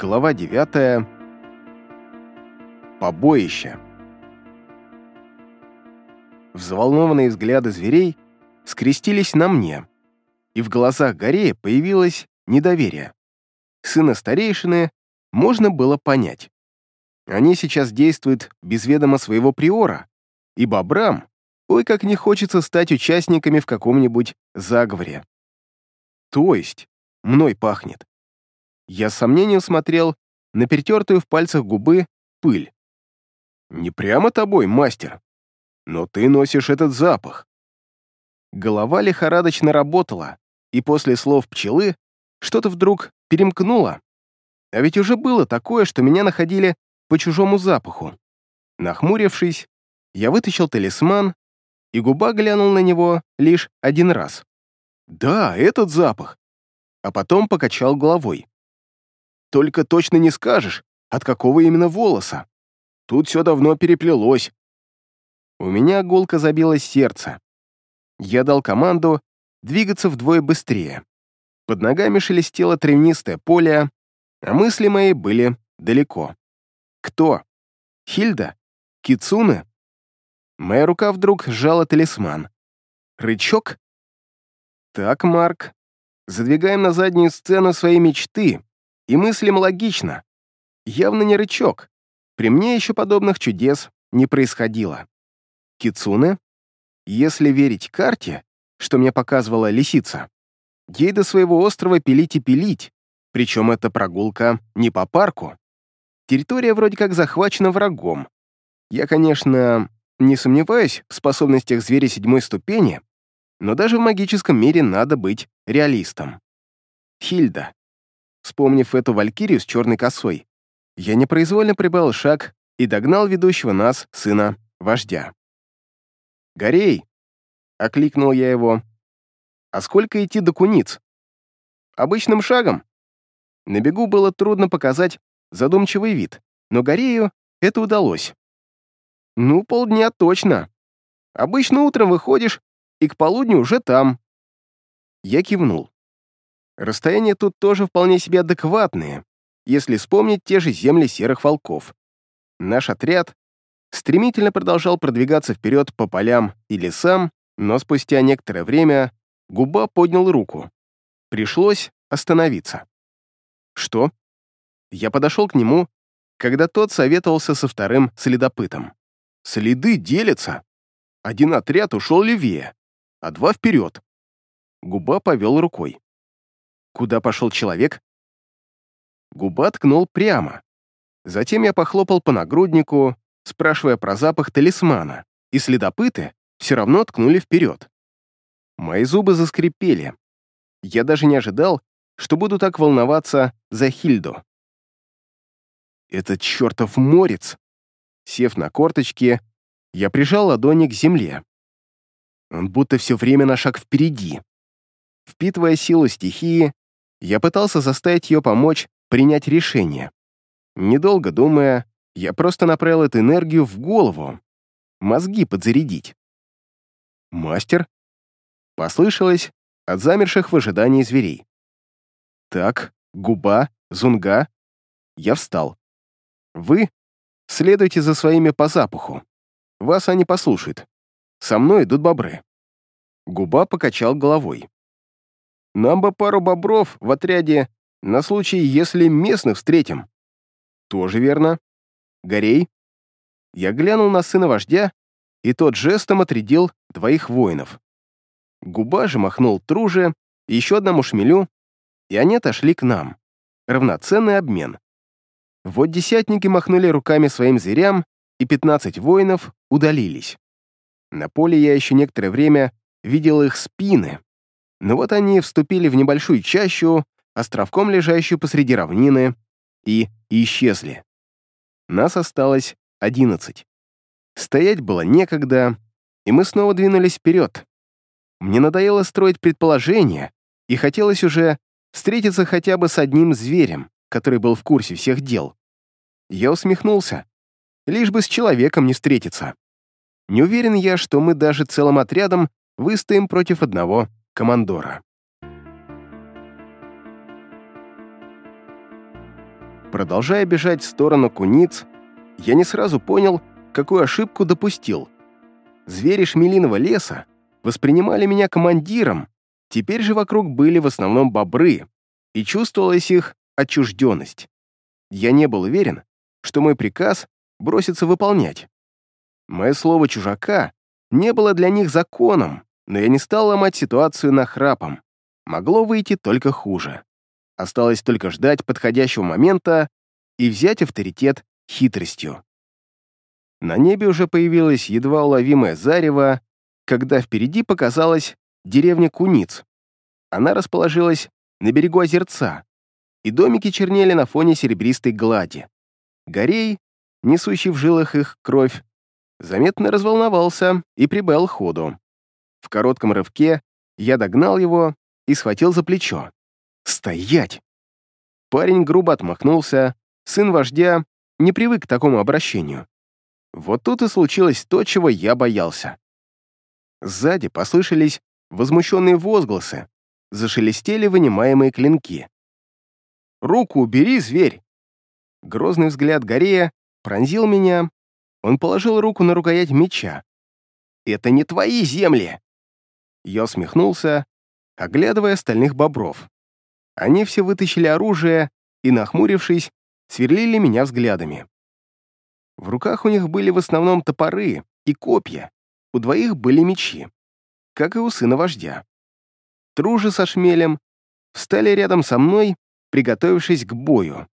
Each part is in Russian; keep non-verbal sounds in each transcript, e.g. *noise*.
Глава 9. Побоище. Взволнованные взгляды зверей скрестились на мне, и в глазах Горея появилось недоверие. Сына старейшины можно было понять. Они сейчас действуют без ведома своего приора, и бобрам, ой, как не хочется стать участниками в каком-нибудь заговоре. То есть, мной пахнет. Я с сомнением смотрел на перетертую в пальцах губы пыль. «Не прямо тобой, мастер, но ты носишь этот запах». Голова лихорадочно работала, и после слов пчелы что-то вдруг перемкнуло. А ведь уже было такое, что меня находили по чужому запаху. Нахмурившись, я вытащил талисман, и губа глянул на него лишь один раз. «Да, этот запах!» А потом покачал головой. Только точно не скажешь, от какого именно волоса. Тут все давно переплелось. У меня гулко забилось сердце. Я дал команду двигаться вдвое быстрее. Под ногами шелестело тревнистое поле, а мысли мои были далеко. Кто? Хильда? Кицуны? Моя рука вдруг сжала талисман. Рычок? Так, Марк, задвигаем на заднюю сцену свои мечты, и мыслим логично. Явно не рычок. При мне еще подобных чудес не происходило. Кицуне, если верить карте, что мне показывала лисица, ей до своего острова пилить и пилить, причем эта прогулка не по парку. Территория вроде как захвачена врагом. Я, конечно, не сомневаюсь в способностях зверя седьмой ступени, но даже в магическом мире надо быть реалистом. Хильда. Вспомнив эту валькирию с черной косой, я непроизвольно прибавил шаг и догнал ведущего нас, сына, вождя. «Горей!» — окликнул я его. «А сколько идти до куниц?» «Обычным шагом». На бегу было трудно показать задумчивый вид, но Горею это удалось. «Ну, полдня точно. Обычно утром выходишь, и к полудню уже там». Я кивнул. Расстояния тут тоже вполне себе адекватные, если вспомнить те же земли серых волков. Наш отряд стремительно продолжал продвигаться вперед по полям и лесам, но спустя некоторое время губа поднял руку. Пришлось остановиться. Что? Я подошел к нему, когда тот советовался со вторым следопытом. Следы делятся. Один отряд ушел левее, а два вперед. Губа повел рукой. Куда пошел человек? Губа ткнул прямо. Затем я похлопал по нагруднику, спрашивая про запах талисмана, и следопыты все равно ткнули вперед. Мои зубы заскрипели. Я даже не ожидал, что буду так волноваться за Хильду. Этот чертов морец! Сев на корточки, я прижал ладони к земле. Он будто все время на шаг впереди. Впитывая силу стихии, я пытался заставить ее помочь принять решение. Недолго думая, я просто направил эту энергию в голову. Мозги подзарядить. «Мастер?» Послышалось от замерших в ожидании зверей. «Так, губа, зунга». Я встал. «Вы следуйте за своими по запаху. Вас они послушают. Со мной идут бобры». Губа покачал головой. Нам бы пару бобров в отряде на случай, если местных встретим. Тоже верно. Горей. Я глянул на сына вождя, и тот жестом отрядил двоих воинов. Губа же махнул труже, еще одному шмелю, и они отошли к нам. Равноценный обмен. Вот десятники махнули руками своим зверям, и пятнадцать воинов удалились. На поле я еще некоторое время видел их спины, но вот они вступили в небольшую чащу, островком лежащую посреди равнины, и исчезли. Нас осталось одиннадцать. Стоять было некогда, и мы снова двинулись вперед. Мне надоело строить предположения, и хотелось уже встретиться хотя бы с одним зверем, который был в курсе всех дел. Я усмехнулся. Лишь бы с человеком не встретиться. Не уверен я, что мы даже целым отрядом выстоим против одного командора. Продолжая бежать в сторону куниц, я не сразу понял, какую ошибку допустил. Звери шмелиного леса воспринимали меня командиром, теперь же вокруг были в основном бобры, и чувствовалась их отчужденность. Я не был уверен, что мой приказ бросится выполнять. Мое слово «чужака» не было для них законом, но я не стал ломать ситуацию нахрапом. Могло выйти только хуже. Осталось только ждать подходящего момента и взять авторитет хитростью. На небе уже появилось едва уловимое зарево, когда впереди показалась деревня Куниц. Она расположилась на берегу озерца, и домики чернели на фоне серебристой глади. Горей, несущий в жилах их кровь, заметно разволновался и прибавил ходу. В коротком рывке я догнал его и схватил за плечо. «Стоять!» Парень грубо отмахнулся, сын вождя не привык к такому обращению. Вот тут и случилось то, чего я боялся. Сзади послышались возмущенные возгласы, зашелестели вынимаемые клинки. «Руку убери, зверь!» Грозный взгляд Горея пронзил меня. Он положил руку на рукоять меча. «Это не твои земли!» Я усмехнулся, оглядывая остальных бобров. Они все вытащили оружие и, нахмурившись, сверлили меня взглядами. В руках у них были в основном топоры и копья, у двоих были мечи, как и у сына вождя. Тружи со шмелем встали рядом со мной, приготовившись к бою.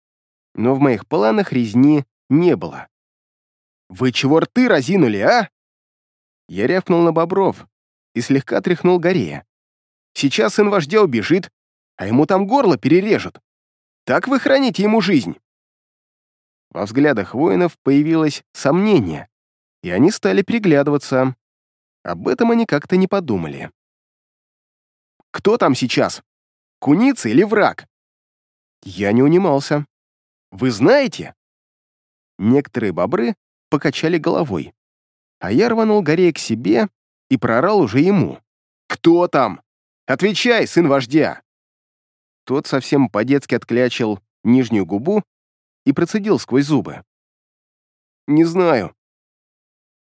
Но в моих планах резни не было. «Вы чего рты разинули, а?» Я рявкнул на бобров и слегка тряхнул Горея. «Сейчас сын вождя убежит, а ему там горло перережут. Так вы храните ему жизнь». Во взглядах воинов появилось сомнение, и они стали приглядываться. Об этом они как-то не подумали. «Кто там сейчас? Куница или враг?» Я не унимался. «Вы знаете?» Некоторые бобры покачали головой, а я рванул Горея к себе и проорал уже ему. «Кто там? Отвечай, сын вождя!» Тот совсем по-детски отклячил нижнюю губу и процедил сквозь зубы. «Не знаю».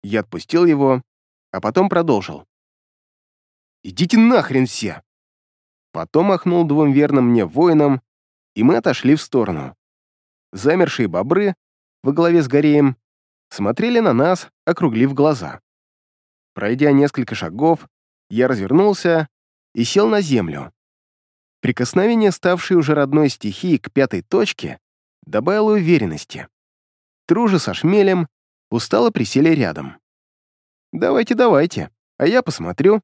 Я отпустил его, а потом продолжил. «Идите нахрен все!» Потом махнул двум верным мне воинам, и мы отошли в сторону. Замершие бобры во главе с Гореем смотрели на нас, округлив глаза. Пройдя несколько шагов, я развернулся и сел на землю. Прикосновение, ставшей уже родной стихии к пятой точке, добавило уверенности. Тружа со шмелем устало присели рядом. «Давайте, давайте, а я посмотрю».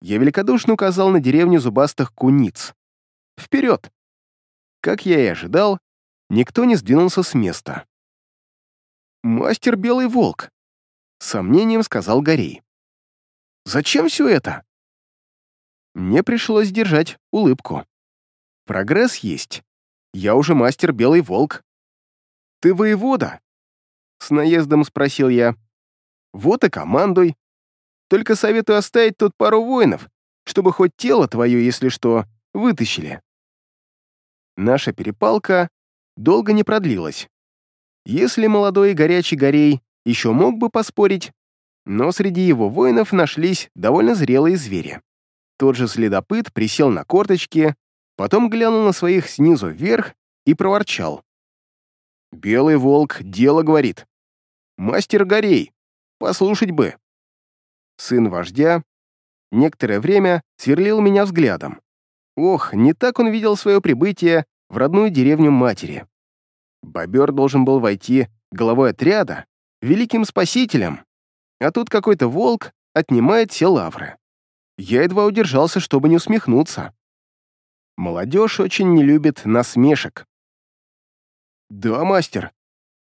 Я великодушно указал на деревню зубастых куниц. «Вперед!» Как я и ожидал, никто не сдвинулся с места. «Мастер Белый Волк», — сомнением сказал Горей. «Зачем все это?» Мне пришлось держать улыбку. Прогресс есть. Я уже мастер Белый Волк. Ты воевода? С наездом спросил я. Вот и командуй. Только советую оставить тут пару воинов, чтобы хоть тело твое, если что, вытащили. Наша перепалка долго не продлилась. Если молодой и горячий Горей еще мог бы поспорить, но среди его воинов нашлись довольно зрелые звери. Тот же следопыт присел на корточки, потом глянул на своих снизу вверх и проворчал. «Белый волк дело говорит. Мастер Горей, послушать бы». Сын вождя некоторое время сверлил меня взглядом. Ох, не так он видел свое прибытие в родную деревню матери. Бобер должен был войти головой отряда, великим спасителем, а тут какой-то волк отнимает все лавры. Я едва удержался, чтобы не усмехнуться. Молодежь очень не любит насмешек. «Да, мастер,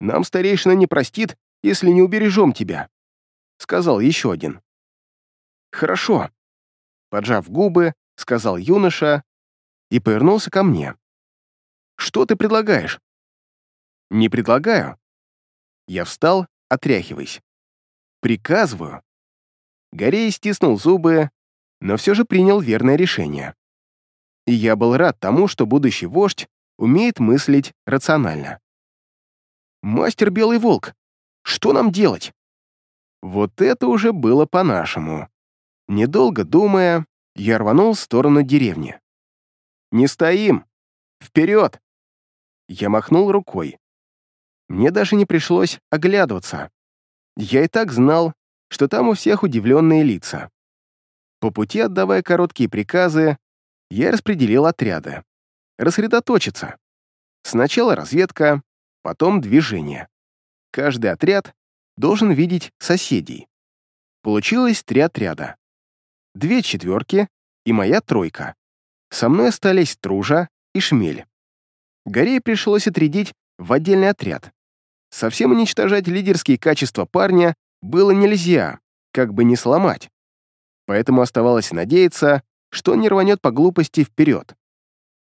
нам старейшина не простит, если не убережем тебя», — сказал еще один. «Хорошо», — поджав губы, сказал юноша и повернулся ко мне. «Что ты предлагаешь?» «Не предлагаю». Я встал, отряхиваясь. «Приказываю». Горей стиснул зубы, но все же принял верное решение. И я был рад тому, что будущий вождь умеет мыслить рационально. «Мастер Белый Волк, что нам делать?» Вот это уже было по-нашему. Недолго думая, я рванул в сторону деревни. «Не стоим! Вперед!» Я махнул рукой. Мне даже не пришлось оглядываться. Я и так знал, что там у всех удивленные лица. По пути, отдавая короткие приказы, я распределил отряды. Рассредоточиться. Сначала разведка, потом движение. Каждый отряд должен видеть соседей. Получилось три отряда. Две четверки и моя тройка. Со мной остались Тружа и Шмель. Горей пришлось отрядить в отдельный отряд. Совсем уничтожать лидерские качества парня было нельзя, как бы не сломать. Поэтому оставалось надеяться, что он не рванет по глупости вперед.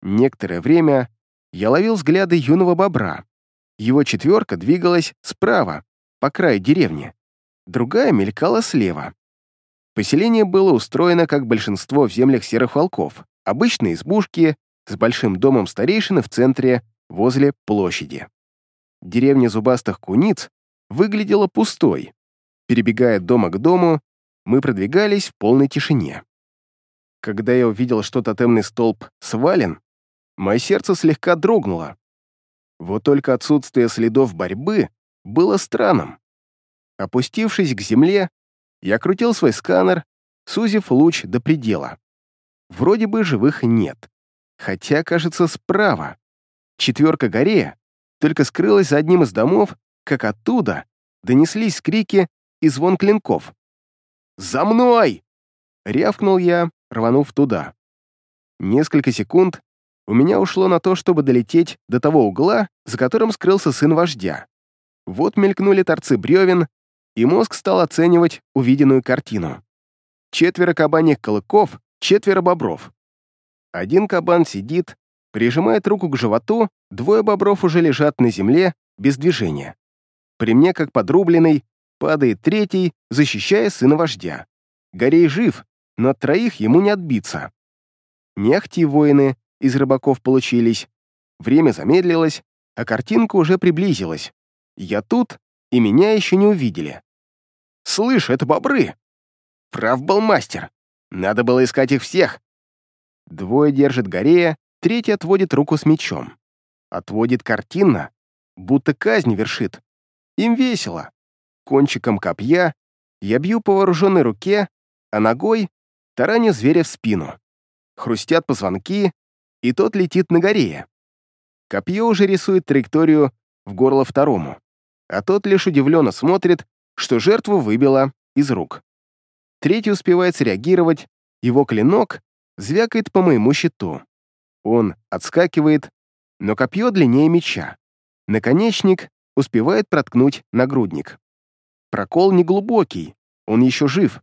Некоторое время я ловил взгляды юного бобра. Его четверка двигалась справа, по краю деревни. Другая мелькала слева. Поселение было устроено, как большинство в землях серых волков. Обычные избушки с большим домом старейшины в центре, возле площади. Деревня зубастых куниц выглядела пустой. Перебегая от дома к дому, мы продвигались в полной тишине. Когда я увидел, что тотемный столб свален, мое сердце слегка дрогнуло. Вот только отсутствие следов борьбы было странным. Опустившись к земле, я крутил свой сканер, сузив луч до предела. Вроде бы живых нет. Хотя, кажется, справа. Четверка горе только скрылась за одним из домов, как оттуда донеслись крики и звон клинков. «За мной!» — рявкнул я, рванув туда. Несколько секунд у меня ушло на то, чтобы долететь до того угла, за которым скрылся сын вождя. Вот мелькнули торцы бревен, и мозг стал оценивать увиденную картину. Четверо кабаньих колыков, четверо бобров. Один кабан сидит, прижимает руку к животу, двое бобров уже лежат на земле, без движения. При мне, как подрубленный, падает третий, защищая сына вождя. Горей жив, но от троих ему не отбиться. Не воины из рыбаков получились. Время замедлилось, а картинка уже приблизилась. Я тут, и меня еще не увидели. «Слышь, это бобры!» «Прав был мастер. Надо было искать их всех». Двое держат Горея, третий отводит руку с мечом. Отводит картинно, будто казнь вершит. Им весело. Кончиком копья я бью по вооруженной руке, а ногой тараню зверя в спину. Хрустят позвонки, и тот летит на горе. Копье уже рисует траекторию в горло второму, а тот лишь удивленно смотрит, что жертву выбило из рук. Третий успевает среагировать, его клинок звякает по моему щиту. Он отскакивает, но копье длиннее меча. Наконечник успевает проткнуть нагрудник. Прокол неглубокий, он еще жив.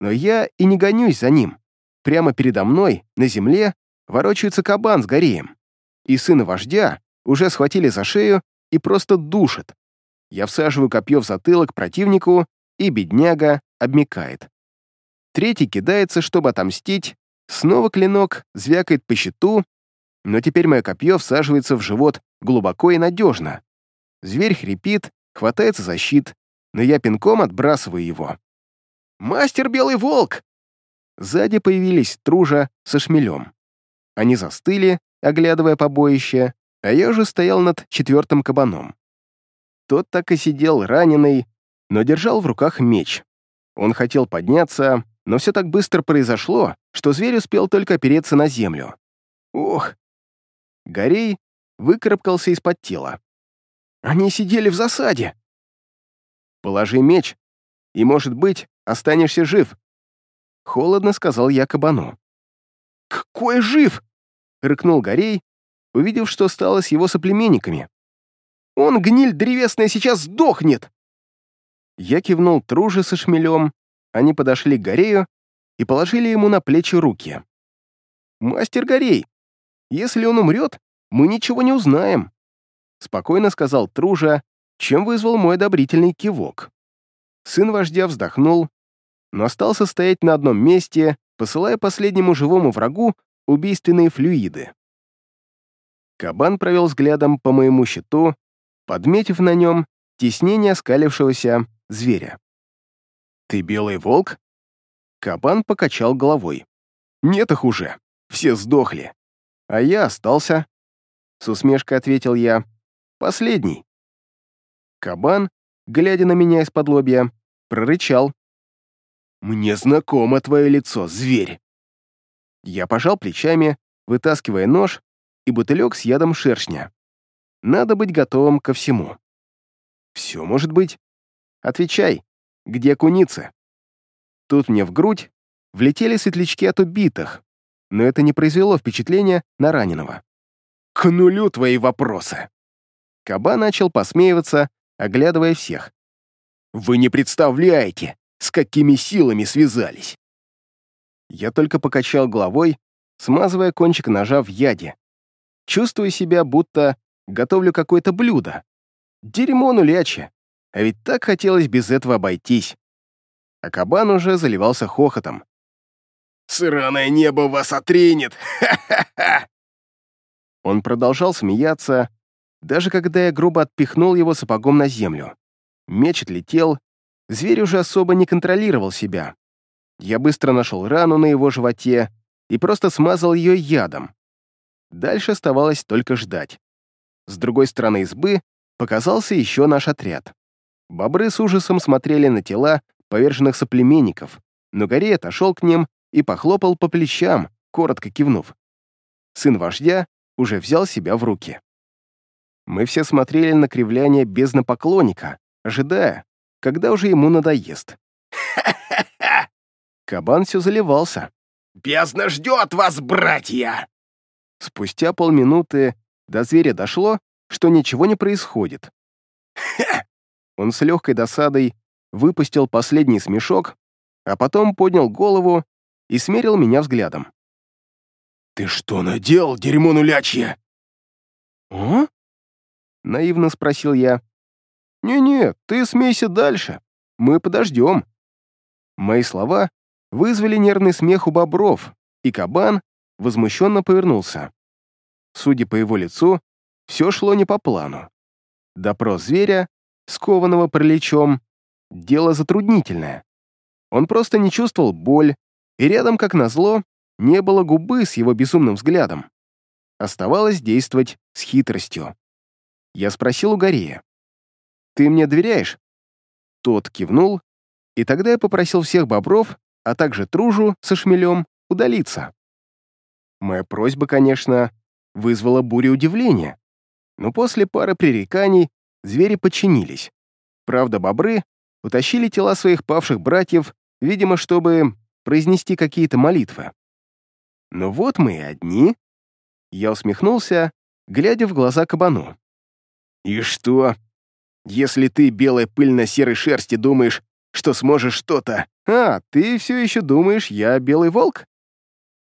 Но я и не гонюсь за ним. Прямо передо мной, на земле, ворочается кабан с гореем. И сына вождя уже схватили за шею и просто душат. Я всаживаю копье в затылок противнику, и бедняга обмекает. Третий кидается, чтобы отомстить, снова клинок звякает по щиту, но теперь мое копье всаживается в живот глубоко и надежно. Зверь хрипит, хватается за щит, но я пинком отбрасываю его. «Мастер Белый Волк!» Сзади появились Тружа со шмелем. Они застыли, оглядывая побоище, а я уже стоял над четвертым кабаном. Тот так и сидел раненый, но держал в руках меч. Он хотел подняться, но все так быстро произошло, что зверь успел только опереться на землю. Ох! Горей выкарабкался из-под тела. Они сидели в засаде. Положи меч, и, может быть, останешься жив. Холодно сказал я кабану. «Какой жив?» — рыкнул Горей, увидев, что стало с его соплеменниками. «Он, гниль древесная, сейчас сдохнет!» Я кивнул труже со шмелем, они подошли к Горею и положили ему на плечи руки. «Мастер Горей, если он умрет, мы ничего не узнаем», спокойно сказал Тружа, чем вызвал мой одобрительный кивок. Сын вождя вздохнул, но остался стоять на одном месте, посылая последнему живому врагу убийственные флюиды. Кабан провел взглядом по моему щиту, подметив на нем теснение оскалившегося зверя. «Ты белый волк?» Кабан покачал головой. «Нет их уже, все сдохли. А я остался», — с усмешкой ответил я. «Последний». Кабан, глядя на меня из-под лобья, прорычал. «Мне знакомо твое лицо, зверь!» Я пожал плечами, вытаскивая нож и бутылек с ядом шершня. Надо быть готовым ко всему. Все может быть. Отвечай, где куницы? Тут мне в грудь влетели светлячки от убитых, но это не произвело впечатления на раненого. «К нулю твои вопросы!» Каба начал посмеиваться, оглядывая всех. «Вы не представляете, с какими силами связались!» Я только покачал головой, смазывая кончик ножа в яде. Чувствую себя, будто готовлю какое-то блюдо. Дерьмо нуляче. А ведь так хотелось без этого обойтись. А кабан уже заливался хохотом. «Сраное небо вас отринет! Ха-ха-ха!» Он продолжал смеяться, даже когда я грубо отпихнул его сапогом на землю. Меч отлетел, зверь уже особо не контролировал себя. Я быстро нашел рану на его животе и просто смазал ее ядом. Дальше оставалось только ждать. С другой стороны избы показался еще наш отряд. Бобры с ужасом смотрели на тела поверженных соплеменников, но Горей отошел к ним и похлопал по плечам, коротко кивнув. Сын вождя уже взял себя в руки. Мы все смотрели на кривляние безднопоклонника, ожидая, когда уже ему надоест. «Ха-ха-ха!» *laughs* Кабан все заливался. «Бездна ждет вас, братья!» Спустя полминуты до зверя дошло, что ничего не происходит. «Ха!» *laughs* Он с легкой досадой выпустил последний смешок, а потом поднял голову и смерил меня взглядом. «Ты что наделал, дерьмо нулячье?» «А?» — наивно спросил я. «Не-не, ты смейся дальше. Мы подождем». Мои слова вызвали нервный смех у бобров, и кабан возмущенно повернулся. Судя по его лицу, все шло не по плану. Допрос зверя, скованного параличом, дело затруднительное. Он просто не чувствовал боль, и рядом, как назло, не было губы с его безумным взглядом. Оставалось действовать с хитростью. Я спросил у Горея. «Ты мне доверяешь?» Тот кивнул, и тогда я попросил всех бобров, а также Тружу со шмелем, удалиться. Моя просьба, конечно, вызвала бурю удивления, но после пары пререканий звери подчинились. Правда, бобры утащили тела своих павших братьев, видимо, чтобы произнести какие-то молитвы. Но вот мы и одни. Я усмехнулся, глядя в глаза кабану. «И что? Если ты, белая пыль на серой шерсти, думаешь, что сможешь что-то... А, ты все еще думаешь, я белый волк?»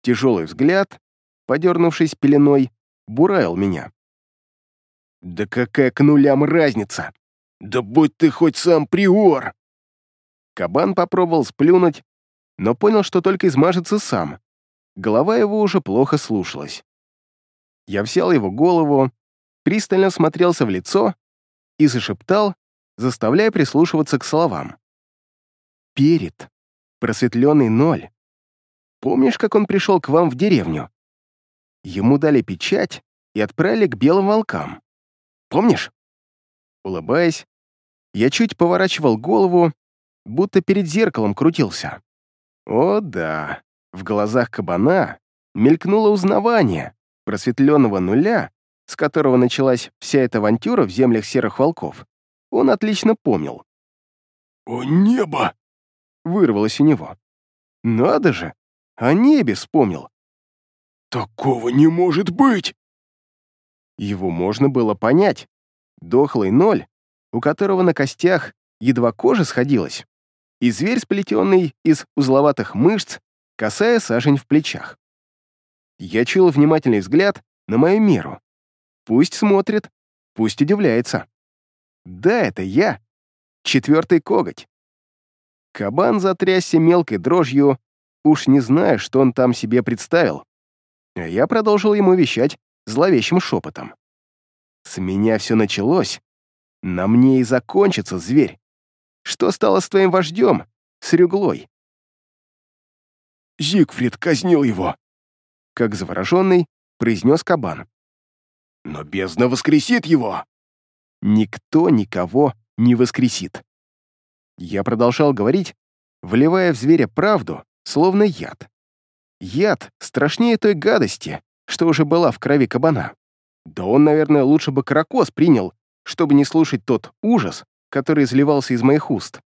Тяжелый взгляд, подернувшись пеленой, бураил меня. «Да какая к нулям разница? Да будь ты хоть сам приор!» Кабан попробовал сплюнуть, но понял, что только измажется сам. Голова его уже плохо слушалась. Я взял его голову, пристально смотрелся в лицо и зашептал, заставляя прислушиваться к словам. «Перед. Просветленный ноль. Помнишь, как он пришел к вам в деревню? Ему дали печать и отправили к белым волкам. Помнишь?» Улыбаясь, я чуть поворачивал голову, будто перед зеркалом крутился. О да, в глазах кабана мелькнуло узнавание просветленного нуля, с которого началась вся эта авантюра в землях серых волков. Он отлично помнил. «О небо!» — вырвалось у него. «Надо же! О небе вспомнил!» «Такого не может быть!» Его можно было понять. Дохлый ноль, у которого на костях едва кожа сходилась, и зверь, сплетенный из узловатых мышц, касая сажень в плечах. Я чуял внимательный взгляд на мою меру. Пусть смотрит, пусть удивляется. Да, это я. Четвертый коготь. Кабан затрясся мелкой дрожью, уж не знаю, что он там себе представил. А я продолжил ему вещать зловещим шепотом. «С меня все началось. На мне и закончится, зверь. Что стало с твоим вождем, с Рюглой?» Зигфрид казнил его, как завороженный произнес кабан. «Но бездна воскресит его!» «Никто никого не воскресит!» Я продолжал говорить, вливая в зверя правду, словно яд. Яд страшнее той гадости, что уже была в крови кабана. Да он, наверное, лучше бы каракос принял, чтобы не слушать тот ужас, который изливался из моих уст.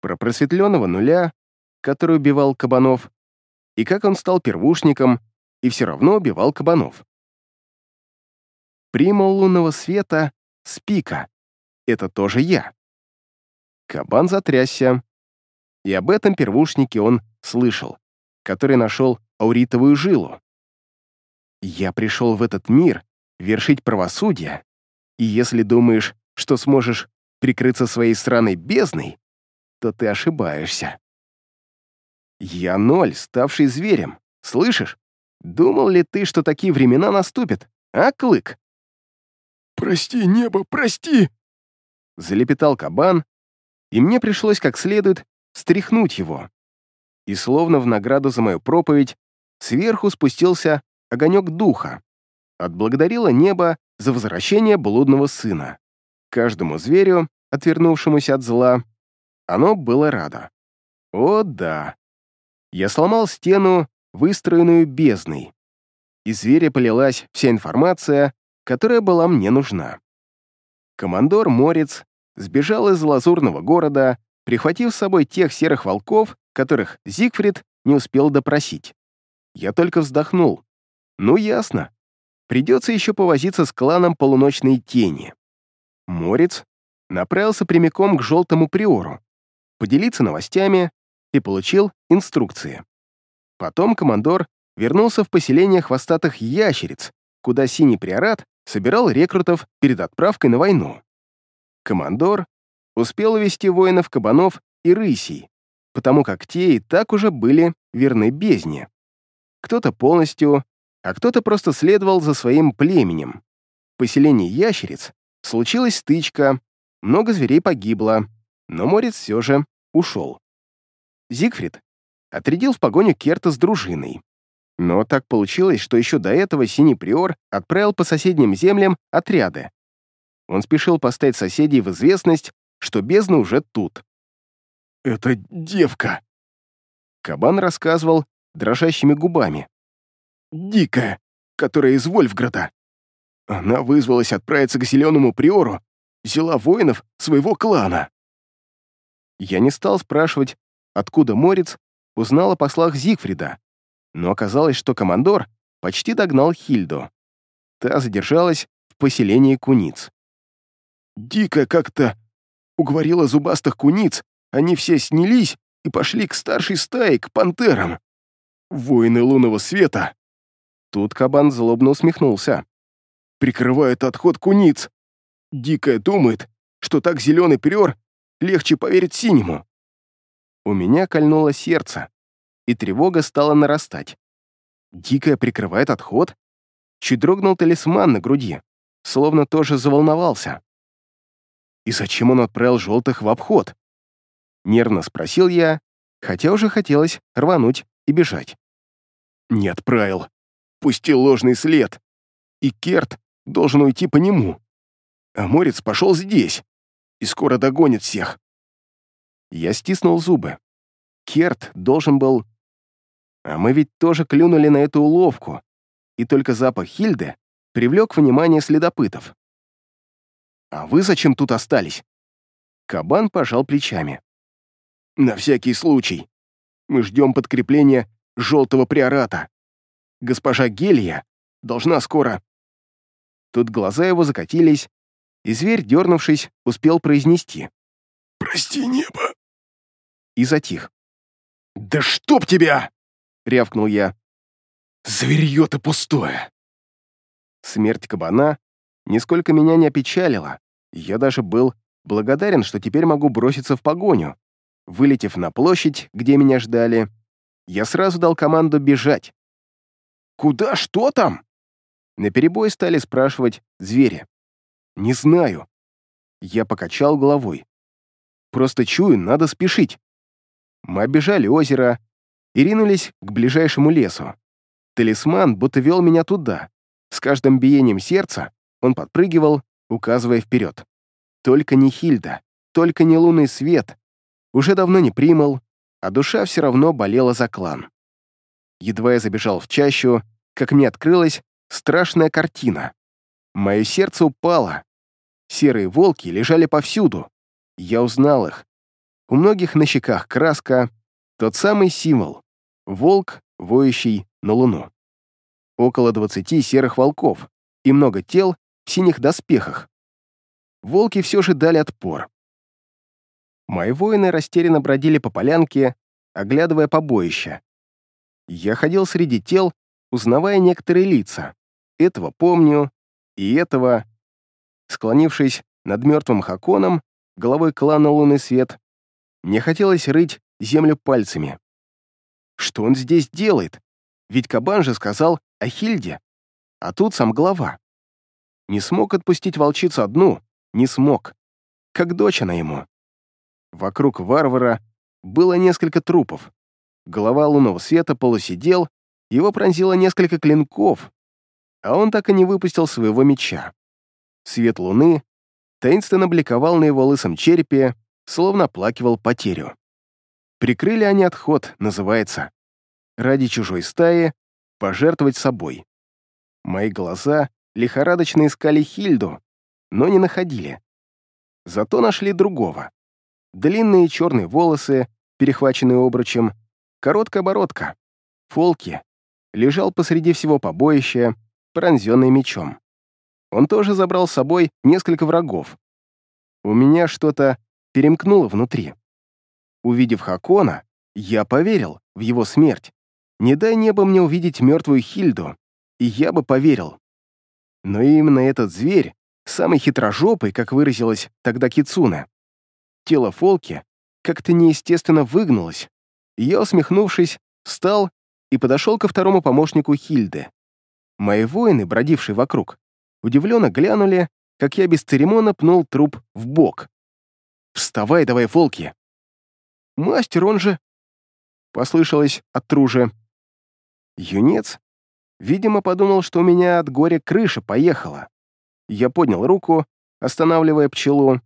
Про просветленного нуля, который убивал кабанов, и как он стал первушником и все равно убивал кабанов. Примал лунного света с пика. Это тоже я. Кабан затрясся. И об этом первушнике он слышал, который нашел ауритовую жилу. Я пришел в этот мир вершить правосудие, и если думаешь, что сможешь прикрыться своей сраной бездной, то ты ошибаешься. Я ноль, ставший зверем, слышишь? Думал ли ты, что такие времена наступят, а, Клык?» «Прости, небо, прости!» Залепетал кабан, и мне пришлось как следует стряхнуть его. И словно в награду за мою проповедь сверху спустился огонек духа. Отблагодарило небо за возвращение блудного сына. Каждому зверю, отвернувшемуся от зла, оно было радо. О да! Я сломал стену выстроенную бездной. Из зверя полилась вся информация, которая была мне нужна. Командор Морец сбежал из лазурного города, прихватив с собой тех серых волков, которых Зигфрид не успел допросить. Я только вздохнул. Ну, ясно. Придется еще повозиться с кланом полуночной тени. Морец направился прямиком к желтому приору, поделиться новостями и получил инструкции. Потом командор вернулся в поселение хвостатых ящериц, куда синий приорат собирал рекрутов перед отправкой на войну. Командор успел увести воинов-кабанов и рысей, потому как те и так уже были верны бездне. Кто-то полностью, а кто-то просто следовал за своим племенем. В поселении ящериц случилась стычка, много зверей погибло, но Морец все же ушел. Зигфрид отрядил в погоню Керта с дружиной. Но так получилось, что еще до этого Синий Приор отправил по соседним землям отряды. Он спешил поставить соседей в известность, что бездна уже тут. «Это девка!» Кабан рассказывал дрожащими губами. «Дикая, которая из Вольфграда. Она вызвалась отправиться к Зеленому Приору, взяла воинов своего клана». Я не стал спрашивать, откуда Морец узнал о послах Зигфрида, но оказалось, что командор почти догнал Хильду. Та задержалась в поселении куниц. «Дико как-то уговорила зубастых куниц, они все снялись и пошли к старшей стае, к пантерам. Воины лунного света!» Тут кабан злобно усмехнулся. «Прикрывают отход куниц. Дикая думает, что так зеленый приор легче поверить синему. У меня кольнуло сердце, и тревога стала нарастать. Дикая прикрывает отход? Чуть дрогнул талисман на груди, словно тоже заволновался. И зачем он отправил желтых в обход? Нервно спросил я, хотя уже хотелось рвануть и бежать. Не отправил. Пустил ложный след. И Керт должен уйти по нему. А Морец пошел здесь и скоро догонит всех. Я стиснул зубы. Керт должен был... А мы ведь тоже клюнули на эту уловку, и только запах Хильды привлек внимание следопытов. «А вы зачем тут остались?» Кабан пожал плечами. «На всякий случай. Мы ждем подкрепления желтого приората. Госпожа Гелия должна скоро...» Тут глаза его закатились, и зверь, дернувшись, успел произнести. «Прости, небо!» и затих. «Да чтоб тебя!» — рявкнул я. «Зверье-то пустое!» Смерть кабана нисколько меня не опечалила. Я даже был благодарен, что теперь могу броситься в погоню. Вылетев на площадь, где меня ждали, я сразу дал команду бежать. «Куда? Что там?» Наперебой стали спрашивать звери. «Не знаю». Я покачал головой. «Просто чую, надо спешить». Мы обежали озеро и ринулись к ближайшему лесу. Талисман будто вел меня туда. С каждым биением сердца он подпрыгивал, указывая вперед. Только не Хильда, только не лунный свет. Уже давно не примал, а душа все равно болела за клан. Едва я забежал в чащу, как мне открылась страшная картина. Мое сердце упало. Серые волки лежали повсюду. Я узнал их. У многих на щеках краска, тот самый символ — волк, воющий на луну. Около двадцати серых волков и много тел в синих доспехах. Волки все же дали отпор. Мои воины растерянно бродили по полянке, оглядывая побоище. Я ходил среди тел, узнавая некоторые лица. Этого помню, и этого. Склонившись над мертвым Хаконом, головой клана Лунный Свет, мне хотелось рыть землю пальцами. Что он здесь делает? Ведь Кабан же сказал о Хильде, а тут сам глава. Не смог отпустить волчицу одну, не смог. Как дочь она ему. Вокруг варвара было несколько трупов. Голова лунного света полусидел, его пронзило несколько клинков, а он так и не выпустил своего меча. Свет луны таинственно бликовал на его лысом черепе, словно оплакивал потерю. Прикрыли они отход, называется. Ради чужой стаи пожертвовать собой. Мои глаза лихорадочно искали Хильду, но не находили. Зато нашли другого. Длинные черные волосы, перехваченные обручем, короткая бородка. Фолки лежал посреди всего побоища, пронзенный мечом. Он тоже забрал с собой несколько врагов. У меня что-то перемкнуло внутри. Увидев Хакона, я поверил в его смерть. Не дай небо мне увидеть мертвую Хильду, и я бы поверил. Но именно этот зверь, самый хитрожопый, как выразилась тогда Кицуна. Тело Фолки как-то неестественно выгнулось, я, усмехнувшись, встал и подошел ко второму помощнику Хильды. Мои воины, бродившие вокруг, удивленно глянули, как я без церемона пнул труп в бок. «Вставай давай, Фолки!» «Мастер, он же...» — послышалось от тружи. Юнец, видимо, подумал, что у меня от горя крыша поехала. Я поднял руку, останавливая пчелу,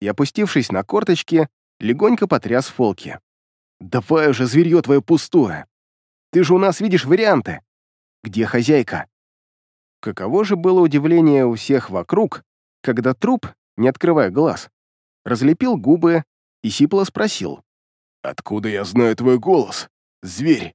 и, опустившись на корточки, легонько потряс Фолки. «Давай уже, зверье твое пустое! Ты же у нас видишь варианты! Где хозяйка?» Каково же было удивление у всех вокруг, когда труп, не открывая глаз, разлепил губы и сипло спросил. «Откуда я знаю твой голос, зверь?»